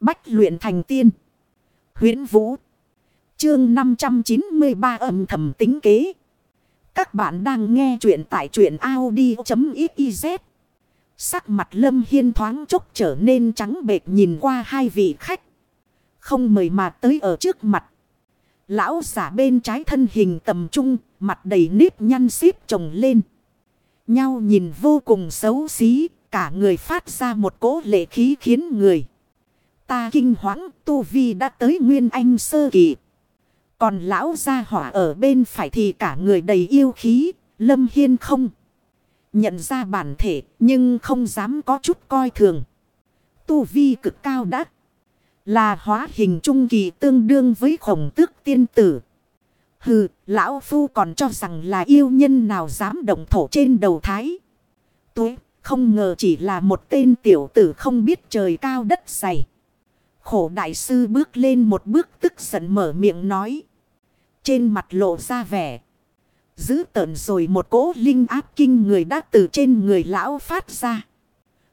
Bách luyện thành tiên. huyễn Vũ. Chương 593 âm thầm tính kế. Các bạn đang nghe truyện tại truyện Audi.xyz. Sắc mặt Lâm Hiên thoáng chốc trở nên trắng bệch nhìn qua hai vị khách. Không mời mà tới ở trước mặt. Lão giả bên trái thân hình tầm trung, mặt đầy nếp nhăn xíp trồng lên. Nhau nhìn vô cùng xấu xí, cả người phát ra một cỗ lệ khí khiến người. Ta kinh hoảng, tu vi đã tới nguyên anh sơ kỳ. Còn lão gia hỏa ở bên phải thì cả người đầy yêu khí, lâm hiên không. Nhận ra bản thể, nhưng không dám có chút coi thường. Tu vi cực cao đã Là hóa hình trung kỳ tương đương với khổng tước tiên tử. Hừ, lão phu còn cho rằng là yêu nhân nào dám động thổ trên đầu thái. Tuế, không ngờ chỉ là một tên tiểu tử không biết trời cao đất dày. Khổ đại sư bước lên một bước tức giận mở miệng nói. Trên mặt lộ ra vẻ. Giữ tợn rồi một cỗ linh áp kinh người đã từ trên người lão phát ra.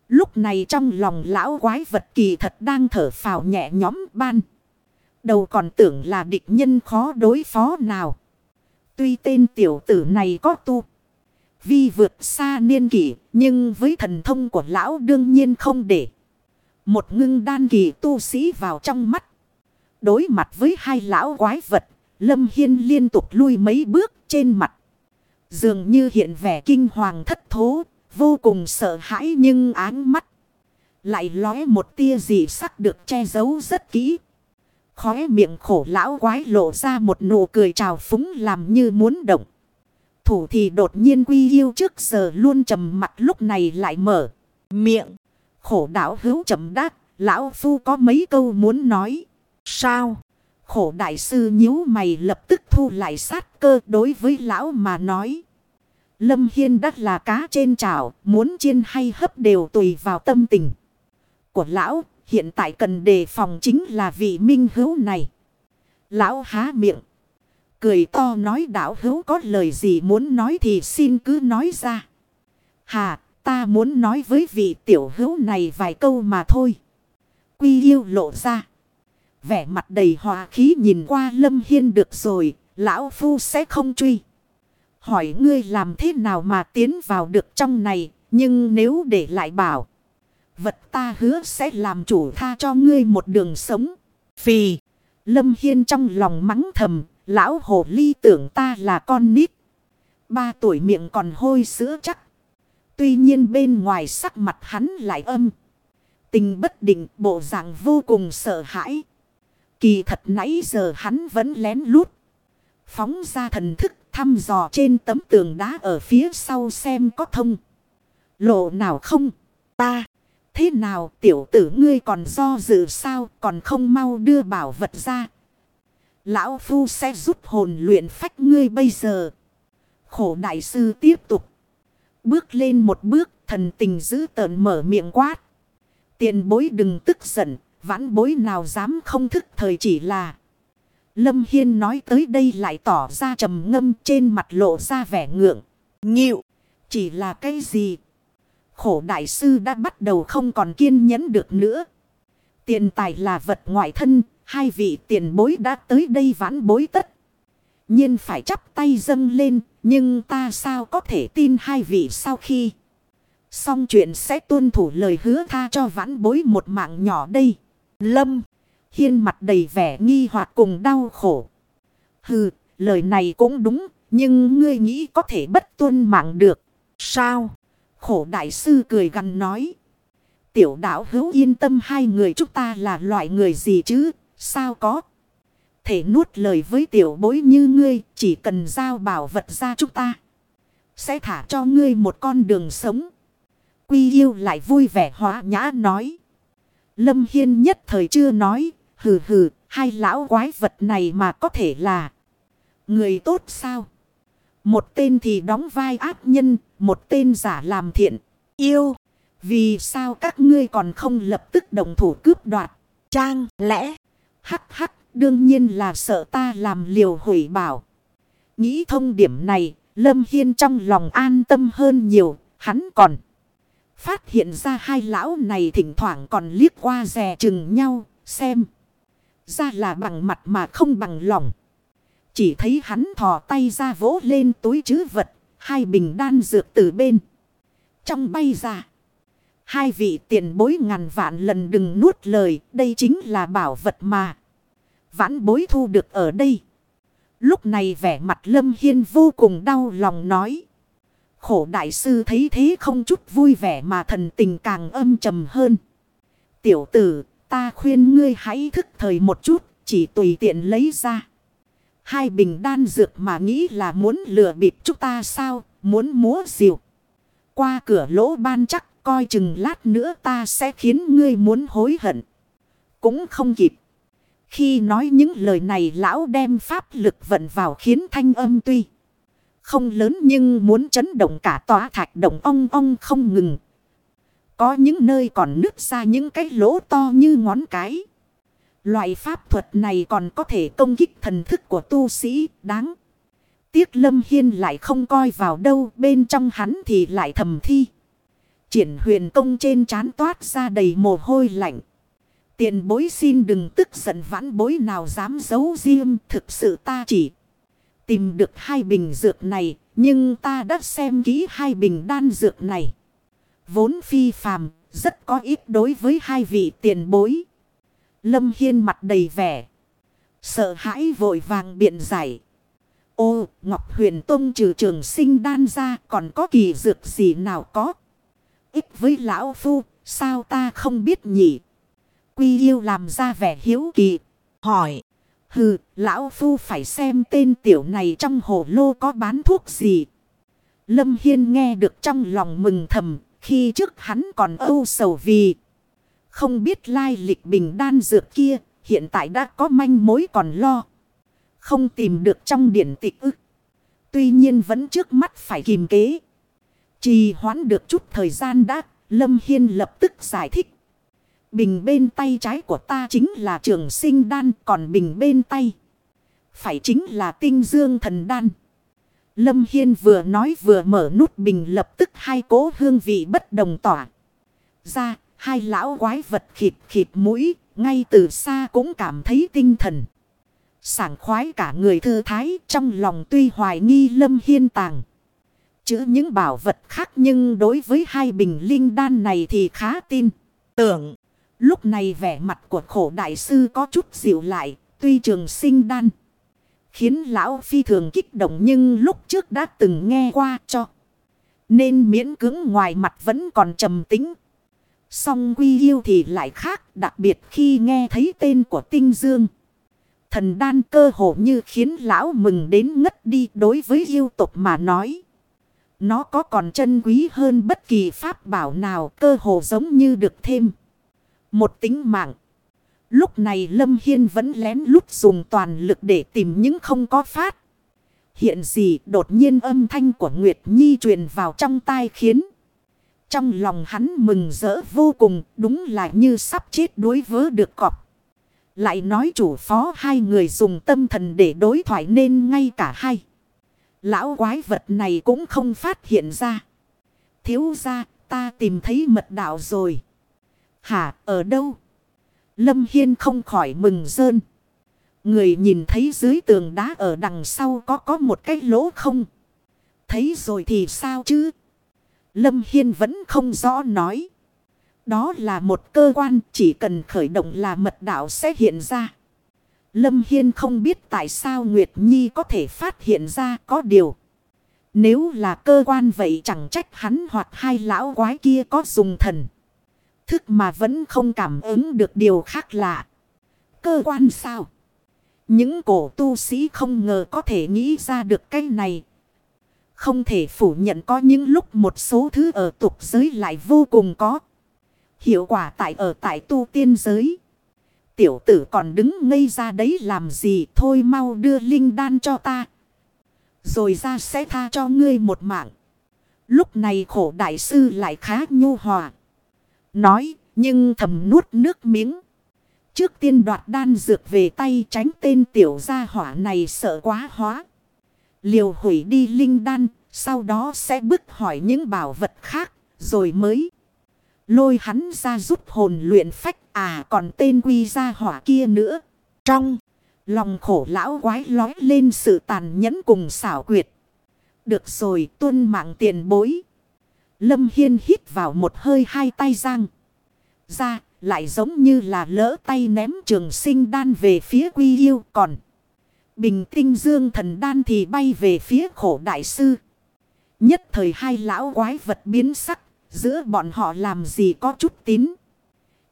Lúc này trong lòng lão quái vật kỳ thật đang thở phào nhẹ nhõm ban. Đầu còn tưởng là địch nhân khó đối phó nào. Tuy tên tiểu tử này có tu. Vi vượt xa niên kỷ, nhưng với thần thông của lão đương nhiên không để. Một ngưng đan kỳ tu sĩ vào trong mắt. Đối mặt với hai lão quái vật. Lâm Hiên liên tục lui mấy bước trên mặt. Dường như hiện vẻ kinh hoàng thất thố, vô cùng sợ hãi nhưng áng mắt. Lại lóe một tia gì sắc được che giấu rất kỹ. Khóe miệng khổ lão quái lộ ra một nụ cười trào phúng làm như muốn động. Thủ thì đột nhiên quy yêu trước giờ luôn trầm mặt lúc này lại mở. Miệng. Khổ đảo hữu chậm đáp. Lão phu có mấy câu muốn nói. Sao? Khổ đại sư nhíu mày lập tức thu lại sát cơ đối với lão mà nói. Lâm Hiên đắt là cá trên chảo, muốn chiên hay hấp đều tùy vào tâm tình. Của lão, hiện tại cần đề phòng chính là vị minh hữu này. Lão há miệng. Cười to nói đạo hữu có lời gì muốn nói thì xin cứ nói ra. Hà, ta muốn nói với vị tiểu hữu này vài câu mà thôi. Quy yêu lộ ra. Vẻ mặt đầy hòa khí nhìn qua lâm hiên được rồi, lão phu sẽ không truy. Hỏi ngươi làm thế nào mà tiến vào được trong này. Nhưng nếu để lại bảo. Vật ta hứa sẽ làm chủ tha cho ngươi một đường sống. Phì. Lâm Hiên trong lòng mắng thầm. Lão hồ ly tưởng ta là con nít. Ba tuổi miệng còn hôi sữa chắc. Tuy nhiên bên ngoài sắc mặt hắn lại âm. Tình bất định, bộ dạng vô cùng sợ hãi. Kỳ thật nãy giờ hắn vẫn lén lút. Phóng ra thần thức, thăm dò trên tấm tường đá ở phía sau xem có thông. Lộ nào không? Ta. Thế nào, tiểu tử ngươi còn do dự sao còn không mau đưa bảo vật ra. Lão Phu sẽ giúp hồn luyện phách ngươi bây giờ. Khổ đại sư tiếp tục. Bước lên một bước, thần tình giữ tợn mở miệng quát. Tiền bối đừng tức giận. Vãn bối nào dám không thức thời chỉ là. Lâm Hiên nói tới đây lại tỏ ra trầm ngâm, trên mặt lộ ra vẻ ngượng. Nghịu. Chỉ là cái gì? Khổ đại sư đã bắt đầu không còn kiên nhẫn được nữa. Tiền tài là vật ngoại thân. Hai vị tiền bối đã tới đây vãn bối tất. nhiên phải chắp tay dâng lên. Nhưng ta sao có thể tin hai vị sau khi. Xong chuyện sẽ tuân thủ lời hứa tha cho vãn bối một mạng nhỏ đây. Lâm. Hiên mặt đầy vẻ nghi hoặc cùng đau khổ. Hừ, lời này cũng đúng, nhưng ngươi nghĩ có thể bất tuân mạng được. Sao? Khổ đại sư cười gằn nói. Tiểu đạo hữu yên tâm hai người chúng ta là loại người gì chứ? Sao có? Thể nuốt lời với tiểu bối như ngươi, chỉ cần giao bảo vật ra chúng ta. Sẽ thả cho ngươi một con đường sống. Quy yêu lại vui vẻ hóa nhã nói. Lâm Hiên nhất thời chưa nói, Hừ hừ, hai lão quái vật này mà có thể là người tốt sao? Một tên thì đóng vai ác nhân, một tên giả làm thiện, yêu. Vì sao các ngươi còn không lập tức đồng thủ cướp đoạt? Trang, lẽ, hắc hắc, đương nhiên là sợ ta làm liều hủy bảo. Nghĩ thông điểm này, Lâm Hiên trong lòng an tâm hơn nhiều, hắn còn. Phát hiện ra hai lão này thỉnh thoảng còn liếc qua rè chừng nhau, xem. Ra là bằng mặt mà không bằng lòng. Chỉ thấy hắn thò tay ra vỗ lên túi chứ vật. Hai bình đan dược từ bên. Trong bay ra. Hai vị tiền bối ngàn vạn lần đừng nuốt lời. Đây chính là bảo vật mà. Vãn bối thu được ở đây. Lúc này vẻ mặt Lâm Hiên vô cùng đau lòng nói. Khổ đại sư thấy thế không chút vui vẻ mà thần tình càng âm trầm hơn. Tiểu tử, ta khuyên ngươi hãy thức thời một chút, chỉ tùy tiện lấy ra. Hai bình đan dược mà nghĩ là muốn lừa bịp chúng ta sao, muốn múa diều. Qua cửa lỗ ban chắc coi chừng lát nữa ta sẽ khiến ngươi muốn hối hận. Cũng không kịp. Khi nói những lời này lão đem pháp lực vận vào khiến thanh âm tuy không lớn nhưng muốn chấn động cả tòa thạch động ong ong không ngừng. Có những nơi còn nứt ra những cái lỗ to như ngón cái. Loại pháp thuật này còn có thể công kích thần thức của tu sĩ, đáng. Tiếc Lâm Hiên lại không coi vào đâu, bên trong hắn thì lại thầm thi. Triển huyền công trên trán toát ra đầy mồ hôi lạnh. Tiền bối xin đừng tức giận vãn bối nào dám giấu riêng thực sự ta chỉ tìm được hai bình dược này nhưng ta đã xem kỹ hai bình đan dược này. Vốn phi phàm rất có ít đối với hai vị tiền bối. Lâm Hiên mặt đầy vẻ. Sợ hãi vội vàng biện giải. Ô, Ngọc Huyền Tông trừ trường sinh đan ra còn có kỳ dược gì nào có. Ít với lão phu, sao ta không biết nhỉ? Quy yêu làm ra vẻ hiếu kỳ. Hỏi. Hừ, lão phu phải xem tên tiểu này trong hồ lô có bán thuốc gì. Lâm Hiên nghe được trong lòng mừng thầm, khi trước hắn còn âu sầu vì. Không biết lai lịch bình đan dược kia, hiện tại đã có manh mối còn lo. Không tìm được trong điển tịch ức. Tuy nhiên vẫn trước mắt phải kìm kế. Trì hoãn được chút thời gian đã, Lâm Hiên lập tức giải thích. Bình bên tay trái của ta chính là trường sinh đan, còn bình bên tay. Phải chính là tinh dương thần đan. Lâm Hiên vừa nói vừa mở nút bình lập tức hai cố hương vị bất đồng tỏa. Ra, hai lão quái vật khịt khịt mũi, ngay từ xa cũng cảm thấy tinh thần. Sảng khoái cả người thư thái trong lòng tuy hoài nghi Lâm Hiên tàng. Chữ những bảo vật khác nhưng đối với hai bình linh đan này thì khá tin. Tưởng. Lúc này vẻ mặt của khổ đại sư có chút dịu lại, tuy trường sinh đan. Khiến lão phi thường kích động nhưng lúc trước đã từng nghe qua cho. Nên miễn cứng ngoài mặt vẫn còn trầm tính. Song quy yêu thì lại khác, đặc biệt khi nghe thấy tên của tinh dương. Thần đan cơ hồ như khiến lão mừng đến ngất đi đối với yêu tục mà nói. Nó có còn chân quý hơn bất kỳ pháp bảo nào cơ hồ giống như được thêm. Một tính mạng. Lúc này Lâm Hiên vẫn lén lút dùng toàn lực để tìm những không có phát. Hiện gì đột nhiên âm thanh của Nguyệt Nhi truyền vào trong tai khiến. Trong lòng hắn mừng rỡ vô cùng, đúng là như sắp chết đối vớ được cọp. Lại nói chủ phó hai người dùng tâm thần để đối thoại nên ngay cả hai. Lão quái vật này cũng không phát hiện ra. Thiếu ra ta tìm thấy mật đạo rồi. Hả, ở đâu? Lâm Hiên không khỏi mừng rơn. Người nhìn thấy dưới tường đá ở đằng sau có có một cái lỗ không? Thấy rồi thì sao chứ? Lâm Hiên vẫn không rõ nói. Đó là một cơ quan chỉ cần khởi động là mật đạo sẽ hiện ra. Lâm Hiên không biết tại sao Nguyệt Nhi có thể phát hiện ra có điều. Nếu là cơ quan vậy chẳng trách hắn hoặc hai lão quái kia có dùng thần thức mà vẫn không cảm ứng được điều khác lạ. Cơ quan sao? Những cổ tu sĩ không ngờ có thể nghĩ ra được cái này. Không thể phủ nhận có những lúc một số thứ ở tục giới lại vô cùng có. Hiệu quả tại ở tại tu tiên giới. Tiểu tử còn đứng ngây ra đấy làm gì thôi mau đưa linh đan cho ta. Rồi ra sẽ tha cho ngươi một mạng. Lúc này khổ đại sư lại khá nhu hòa. Nói, nhưng thầm nuốt nước miếng. Trước tiên đoạt đan dược về tay tránh tên tiểu gia hỏa này sợ quá hóa. Liều hủy đi linh đan, sau đó sẽ bức hỏi những bảo vật khác, rồi mới lôi hắn ra giúp hồn luyện phách À còn tên quy gia hỏa kia nữa. Trong lòng khổ lão quái lói lên sự tàn nhẫn cùng xảo quyệt. Được rồi tuân mạng tiền bối. Lâm Hiên hít vào một hơi hai tay giang. Ra, lại giống như là lỡ tay ném trường sinh đan về phía quy yêu còn. Bình tinh dương thần đan thì bay về phía khổ đại sư. Nhất thời hai lão quái vật biến sắc. Giữa bọn họ làm gì có chút tín.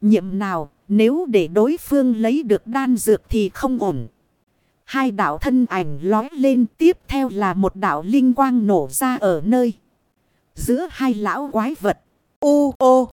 Nhiệm nào, nếu để đối phương lấy được đan dược thì không ổn. Hai đạo thân ảnh lói lên, tiếp theo là một đạo linh quang nổ ra ở nơi. Giữa hai lão quái vật. Ô ô.